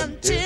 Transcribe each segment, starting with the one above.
Until.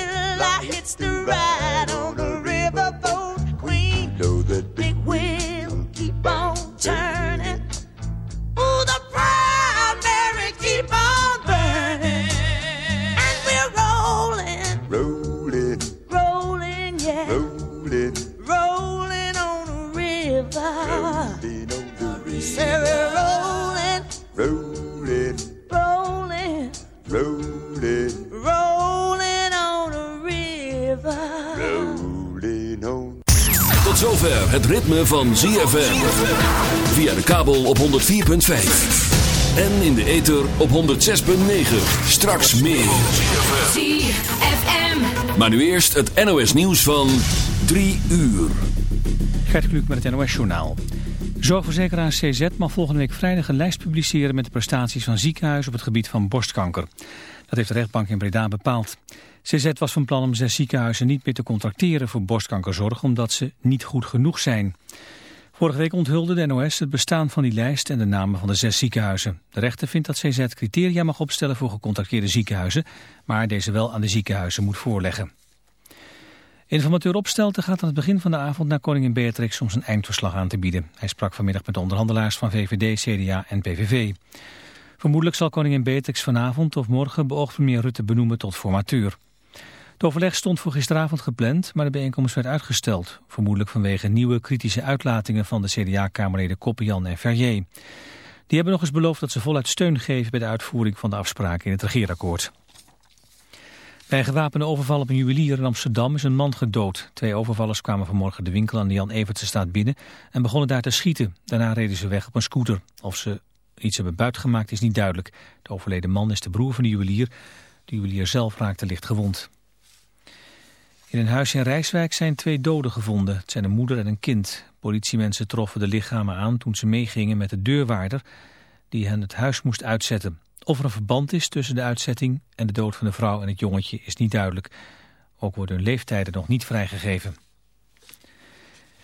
Van ZFM. Via de kabel op 104.5. En in de ether op 106.9. Straks meer. ZFM. Maar nu eerst het NOS nieuws van 3 uur. Gert Kluk met het NOS Journaal. Zorgverzekeraar CZ mag volgende week vrijdag een lijst publiceren met de prestaties van ziekenhuizen op het gebied van borstkanker. Dat heeft de rechtbank in Breda bepaald. CZ was van plan om zes ziekenhuizen niet meer te contracteren voor borstkankerzorg omdat ze niet goed genoeg zijn. Vorige week onthulde de NOS het bestaan van die lijst en de namen van de zes ziekenhuizen. De rechter vindt dat CZ criteria mag opstellen voor gecontracteerde ziekenhuizen, maar deze wel aan de ziekenhuizen moet voorleggen. Informateur Opstelten gaat aan het begin van de avond naar koningin Beatrix om zijn eindverslag aan te bieden. Hij sprak vanmiddag met de onderhandelaars van VVD, CDA en PVV. Vermoedelijk zal koningin Beatrix vanavond of morgen beoogd premier Rutte benoemen tot formateur. Het overleg stond voor gisteravond gepland, maar de bijeenkomst werd uitgesteld. Vermoedelijk vanwege nieuwe kritische uitlatingen van de CDA-kamerleden Koppenjan en Verrier. Die hebben nog eens beloofd dat ze voluit steun geven bij de uitvoering van de afspraken in het regeerakkoord. Bij een gewapende overval op een juwelier in Amsterdam is een man gedood. Twee overvallers kwamen vanmorgen de winkel aan de Jan Evertsestraat binnen en begonnen daar te schieten. Daarna reden ze weg op een scooter. Of ze iets hebben buitgemaakt is niet duidelijk. De overleden man is de broer van de juwelier. De juwelier zelf raakte licht gewond. In een huis in Rijswijk zijn twee doden gevonden. Het zijn een moeder en een kind. Politiemensen troffen de lichamen aan toen ze meegingen met de deurwaarder... die hen het huis moest uitzetten. Of er een verband is tussen de uitzetting en de dood van de vrouw en het jongetje is niet duidelijk. Ook worden hun leeftijden nog niet vrijgegeven.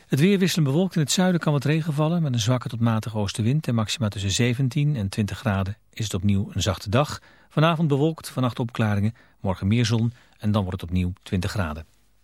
Het weer wisselen bewolkt in het zuiden kan wat regen vallen met een zwakke tot matige oostenwind en maxima tussen 17 en 20 graden is het opnieuw een zachte dag. Vanavond bewolkt, vannacht opklaringen, morgen meer zon en dan wordt het opnieuw 20 graden.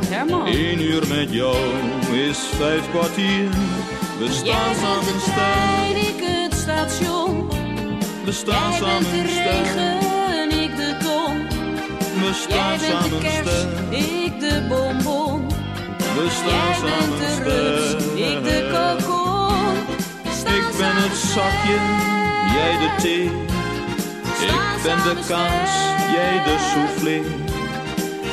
Oh Herman. Eén uur met jou is vijf kwartier. We staan bent samen de trein, ik het station. we staan Jij bent samen de sterk. regen, ik de ton. We Jij staan bent de samen kerst, ik de bonbon. We staan Jij bent samen de rust, ik de kokon. Ik ben het zakje, jij de thee. Ik ben de kaas, jij de soufflé.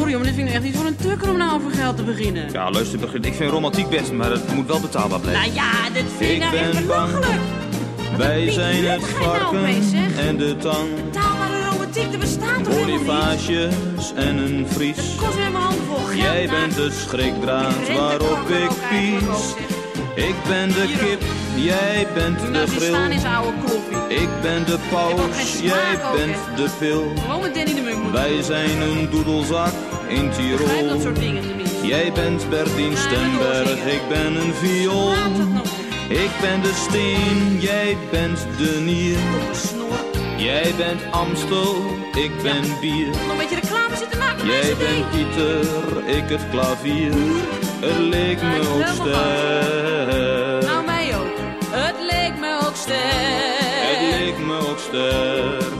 Sorry, maar dit vind ik echt niet voor een tukker om nou over geld te beginnen. Ja, luister, Birgit, ik vind romantiek best, maar het moet wel betaalbaar blijven. Nou ja, dit vind ik, nou echt ben belachelijk. Wij zijn het nou varken en de tang. Betaalbare romantiek, dat bestaat toch? Bonifages en een vries. Kost weer mijn handen vol geld. Jij bent de schrikdraad Ik ren de waarop ik pies. Ik ben de kip, jij bent de nou staan grill. zijn oude kloffie. Ik ben de paus, jij ook, bent de pil. Gewoon met Danny de Munk. Wij zijn een doedelzak in dat Tirol. soort dingen tenminste. Jij bent Bertien Stemberg, ik ben een viool. Ik ben de steen, jij bent de nier. Jij bent Amstel, ik ben bier. Nog een beetje reclame zitten maken. Jij bent Pieter, ik het klavier. Het leek me ook sterk. Nou, mij ook. Het leek me ook sterk. Het leek me ook sterk.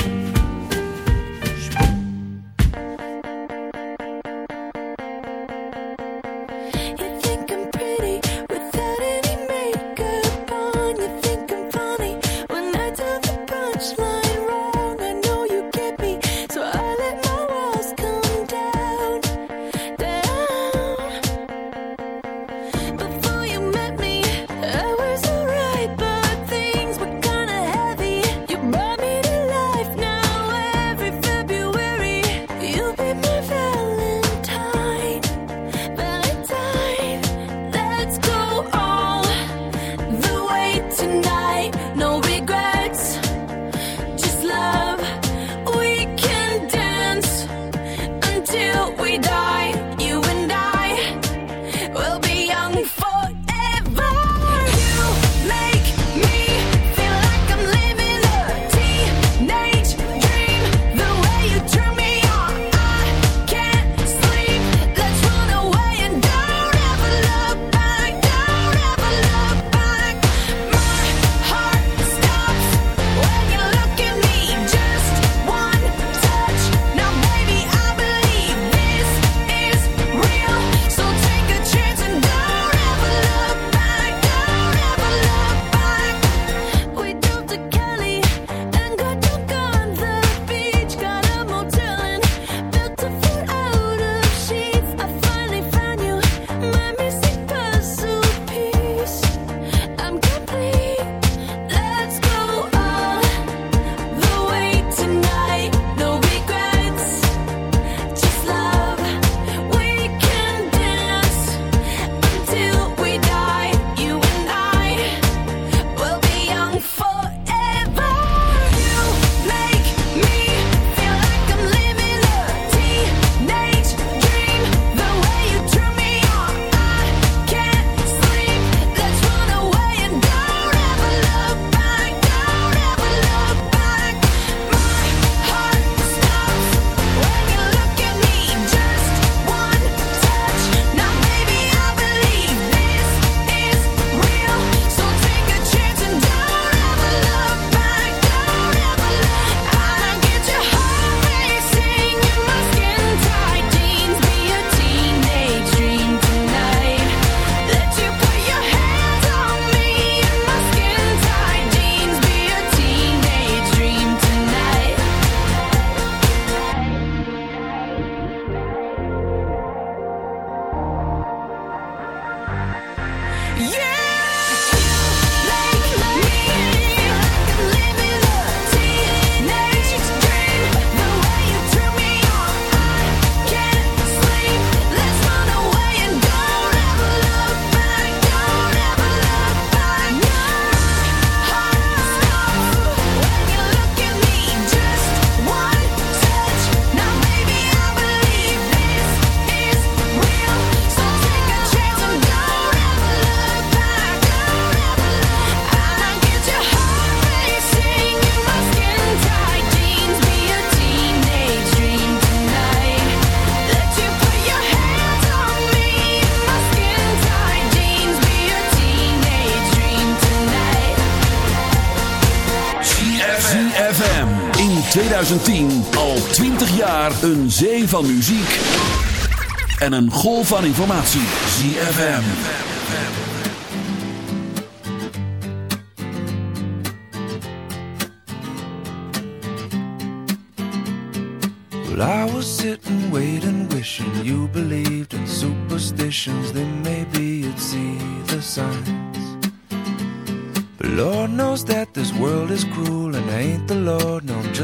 2010 al 20 jaar een zee van muziek en een golf van informatie. ZFM. Well, I was sitting, waiting, wishing you believed in superstitions. Then maybe you'd see the signs. But Lord knows that this world is cruel,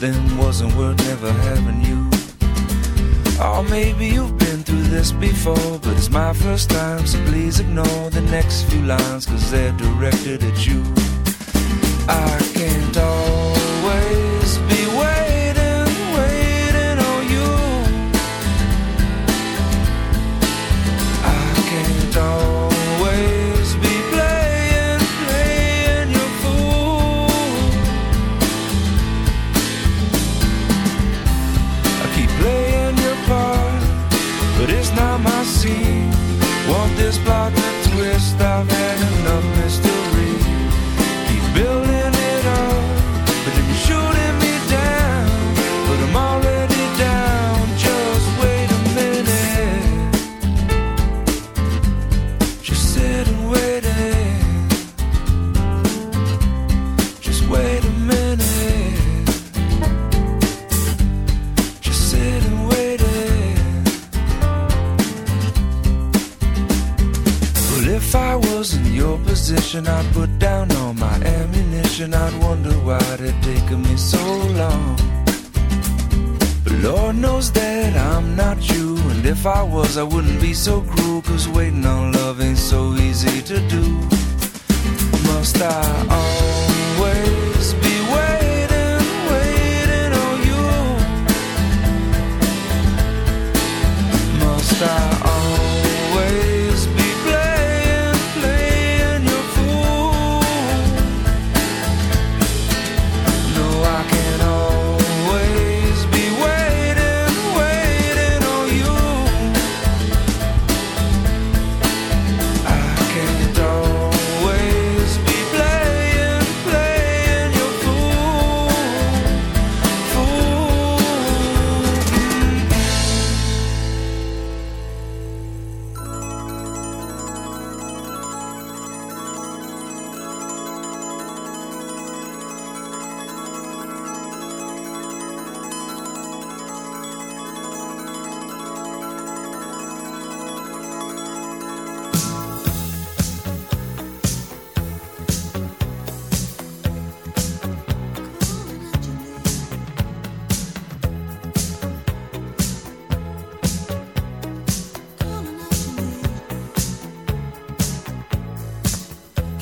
Them wasn't worth never having you. Oh, maybe you've been through this before, but it's my first time, so please ignore the next few lines, cause they're directed at you. I can't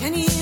Can you